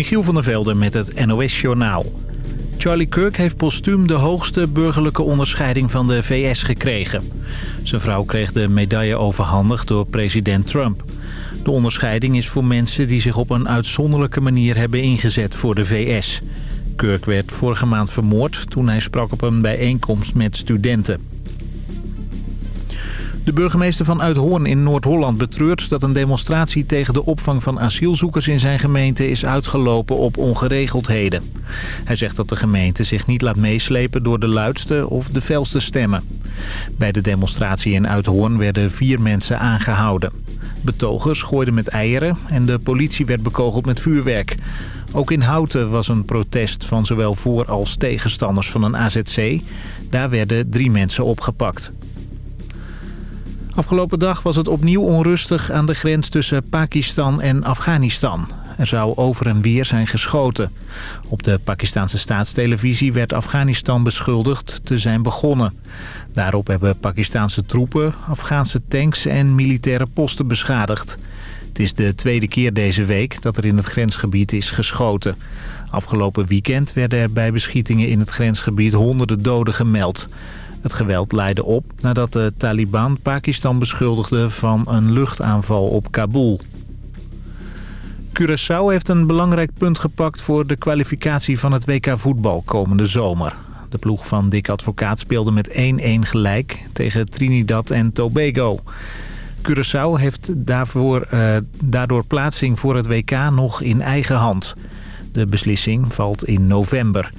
Michiel van der Velde met het NOS-journaal. Charlie Kirk heeft postuum de hoogste burgerlijke onderscheiding van de VS gekregen. Zijn vrouw kreeg de medaille overhandigd door president Trump. De onderscheiding is voor mensen die zich op een uitzonderlijke manier hebben ingezet voor de VS. Kirk werd vorige maand vermoord toen hij sprak op een bijeenkomst met studenten. De burgemeester van Uithoorn in Noord-Holland betreurt dat een demonstratie tegen de opvang van asielzoekers in zijn gemeente is uitgelopen op ongeregeldheden. Hij zegt dat de gemeente zich niet laat meeslepen door de luidste of de felste stemmen. Bij de demonstratie in Uithoorn werden vier mensen aangehouden. Betogers gooiden met eieren en de politie werd bekogeld met vuurwerk. Ook in Houten was een protest van zowel voor- als tegenstanders van een AZC. Daar werden drie mensen opgepakt. Afgelopen dag was het opnieuw onrustig aan de grens tussen Pakistan en Afghanistan. Er zou over en weer zijn geschoten. Op de Pakistanse staatstelevisie werd Afghanistan beschuldigd te zijn begonnen. Daarop hebben Pakistanse troepen Afghaanse tanks en militaire posten beschadigd. Het is de tweede keer deze week dat er in het grensgebied is geschoten. Afgelopen weekend werden er bij beschietingen in het grensgebied honderden doden gemeld. Het geweld leidde op nadat de Taliban Pakistan beschuldigde van een luchtaanval op Kabul. Curaçao heeft een belangrijk punt gepakt voor de kwalificatie van het WK voetbal komende zomer. De ploeg van Dick Advocaat speelde met 1-1 gelijk tegen Trinidad en Tobago. Curaçao heeft daarvoor, uh, daardoor plaatsing voor het WK nog in eigen hand. De beslissing valt in november.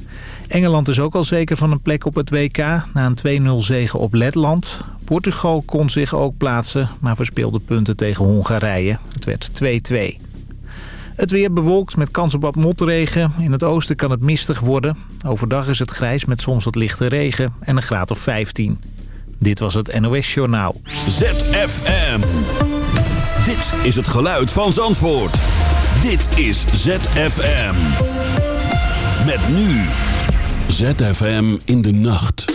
Engeland is ook al zeker van een plek op het WK na een 2-0 zege op Letland. Portugal kon zich ook plaatsen, maar verspeelde punten tegen Hongarije. Het werd 2-2. Het weer bewolkt met kans op wat motregen. In het oosten kan het mistig worden. Overdag is het grijs met soms wat lichte regen en een graad of 15. Dit was het NOS Journaal. ZFM. Dit is het geluid van Zandvoort. Dit is ZFM. Met nu ZFM in de nacht.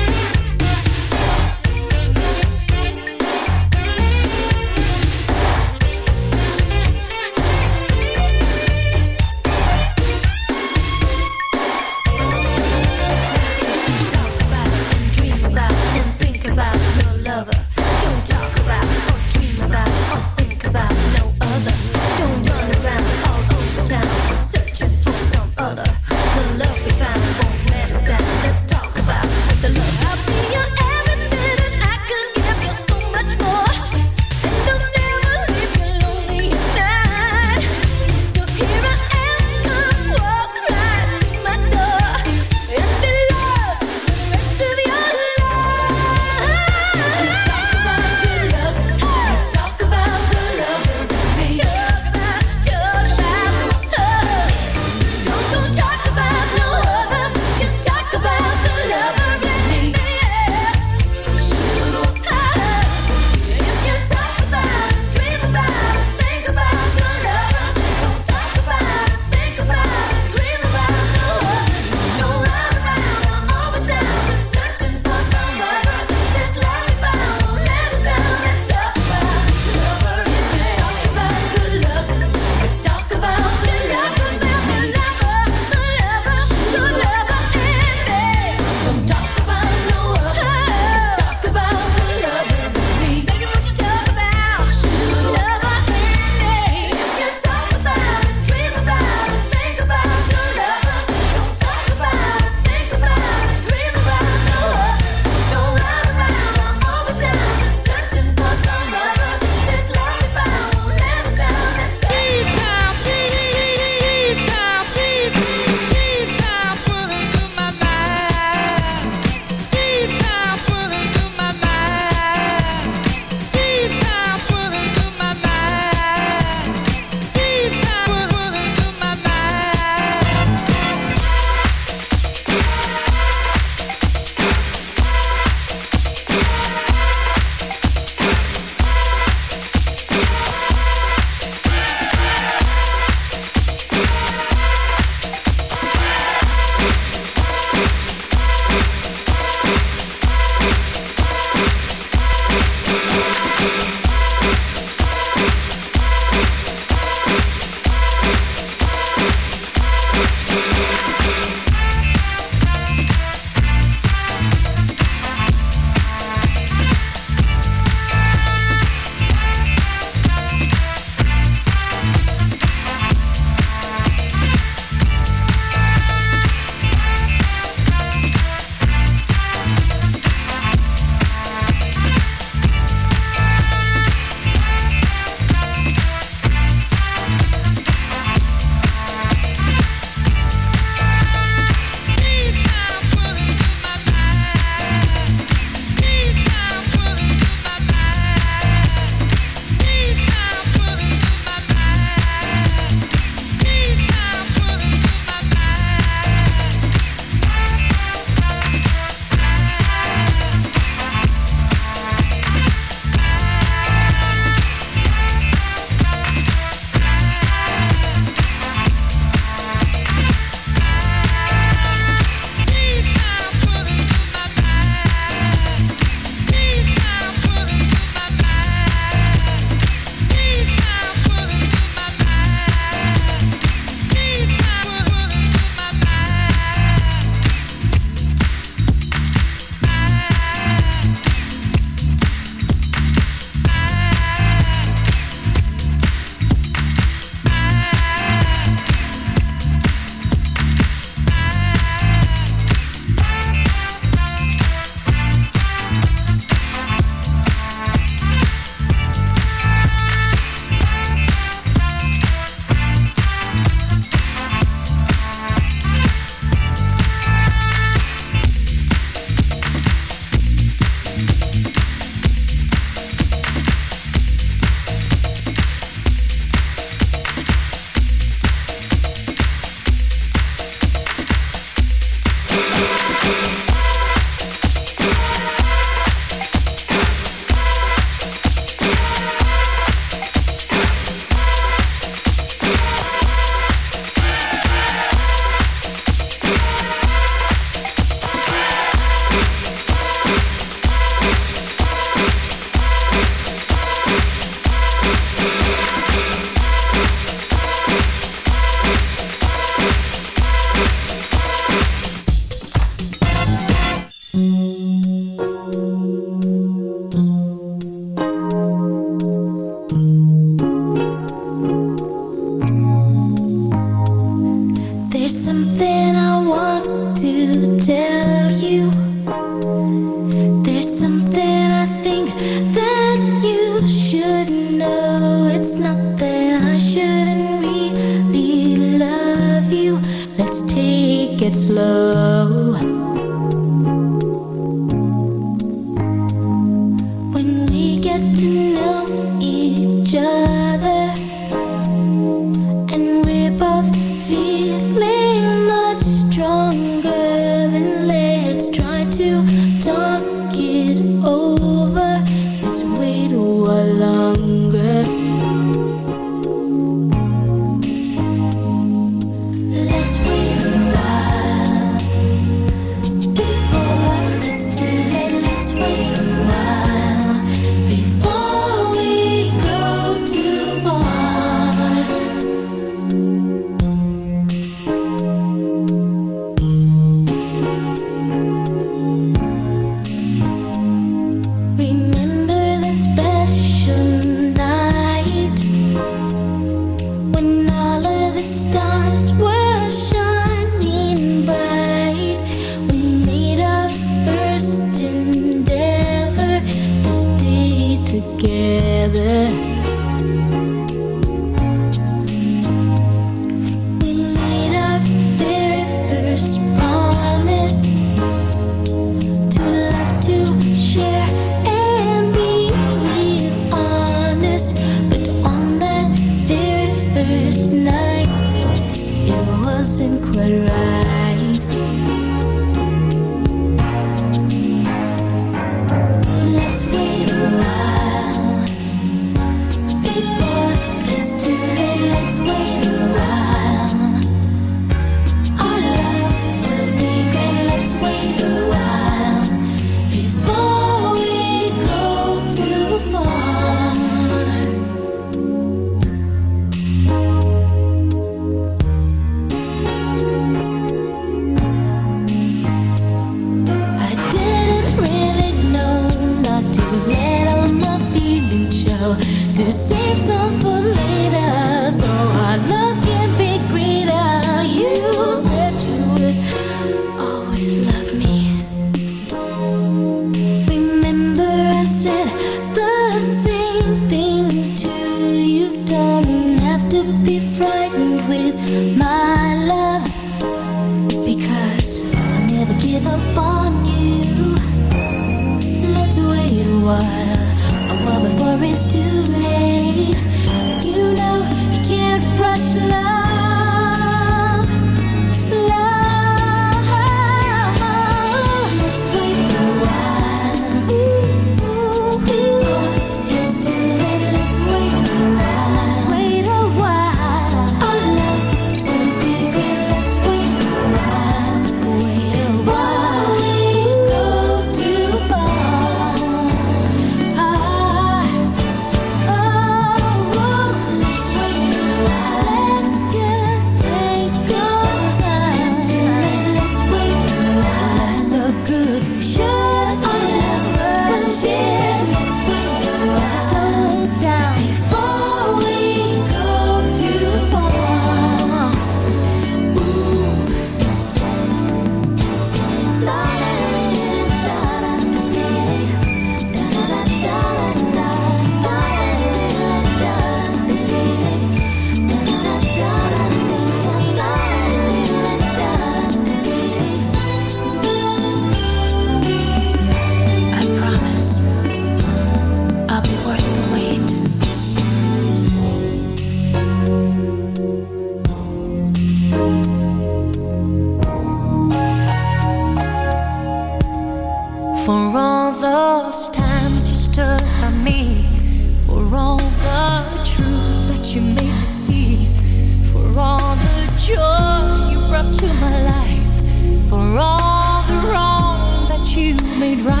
made right.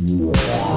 Música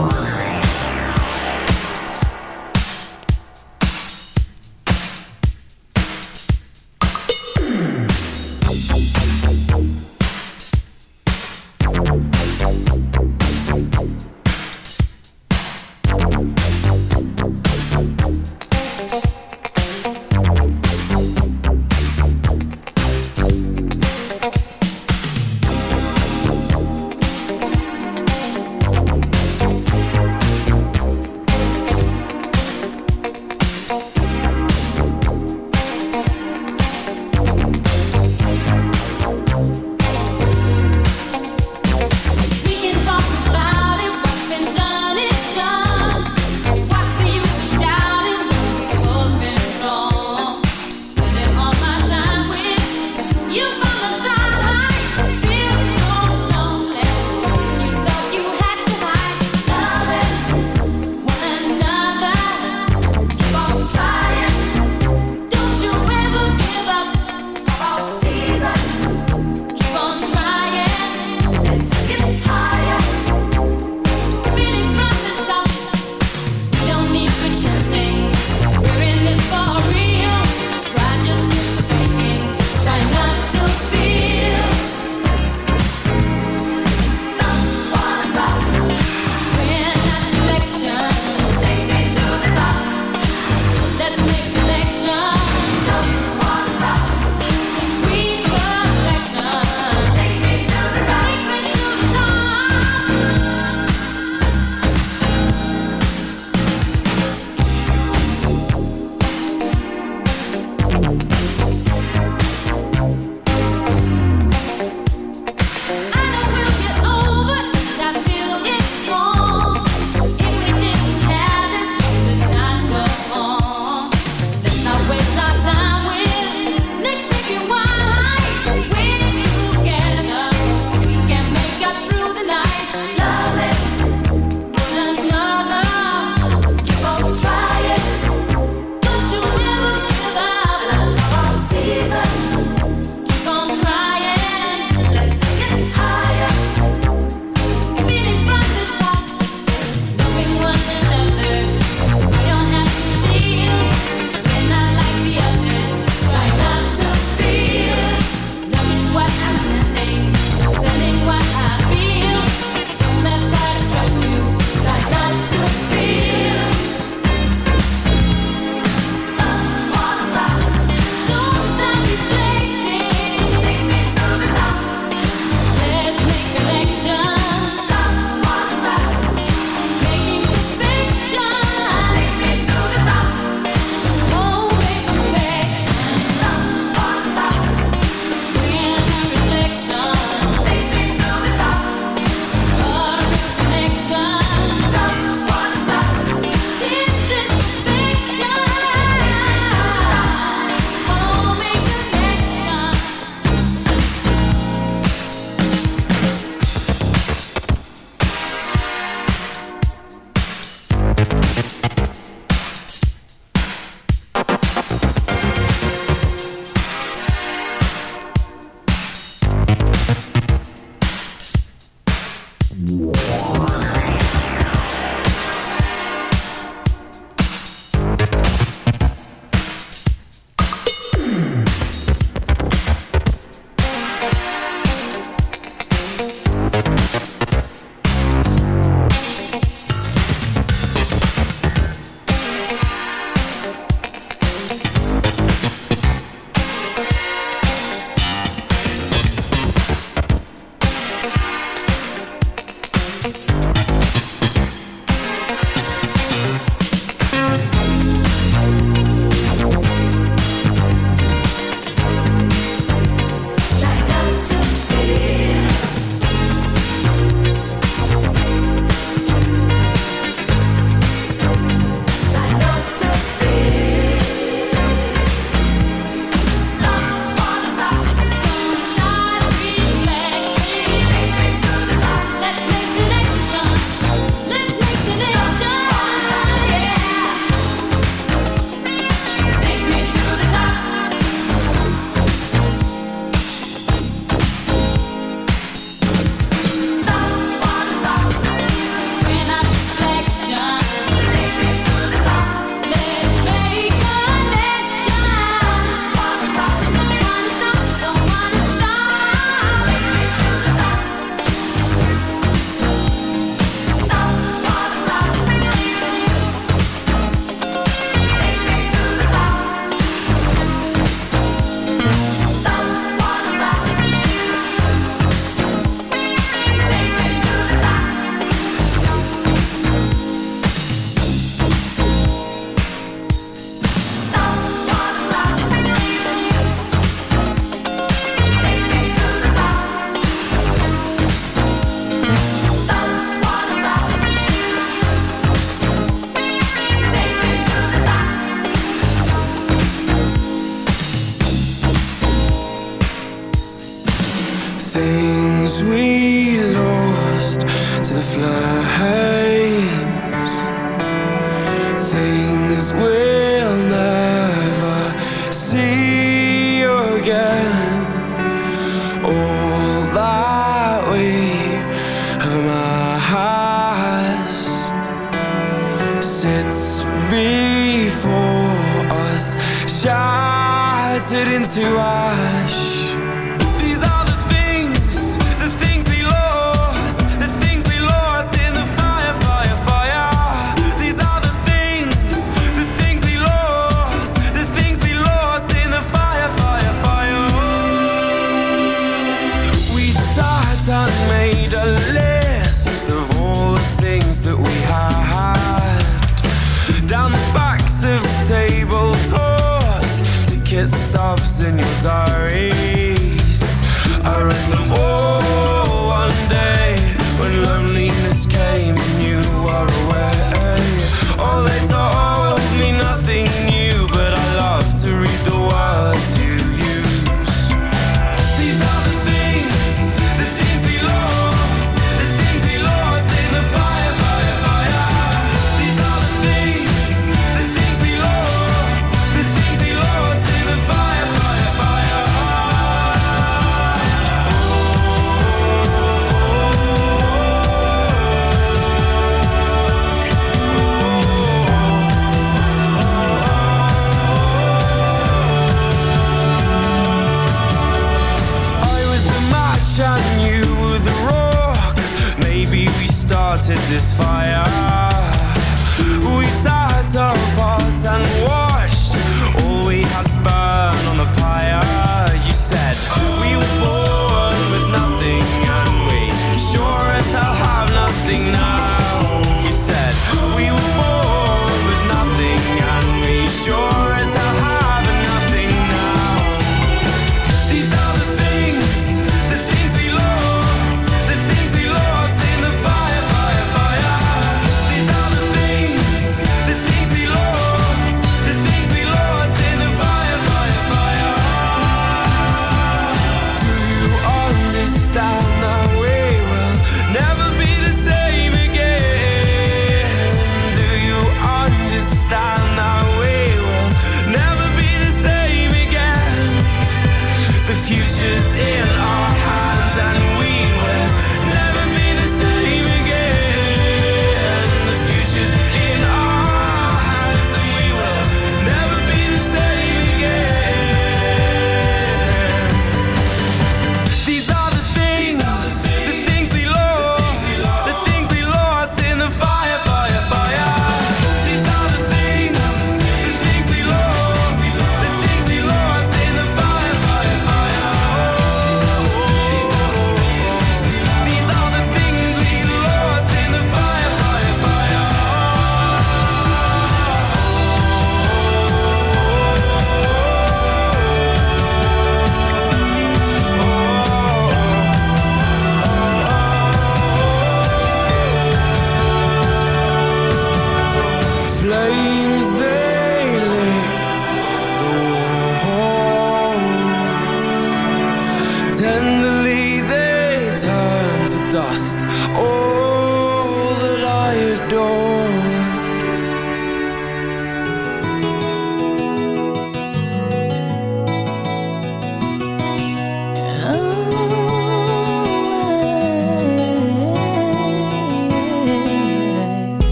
Wow.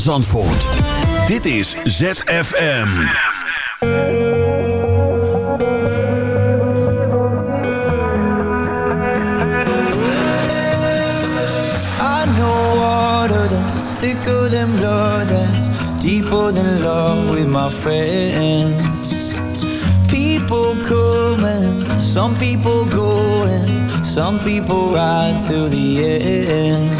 Zandvoort. Dit is ZFM. I know water that's thicker than blood That's deeper than love with my friends People coming, some people going Some people ride to the end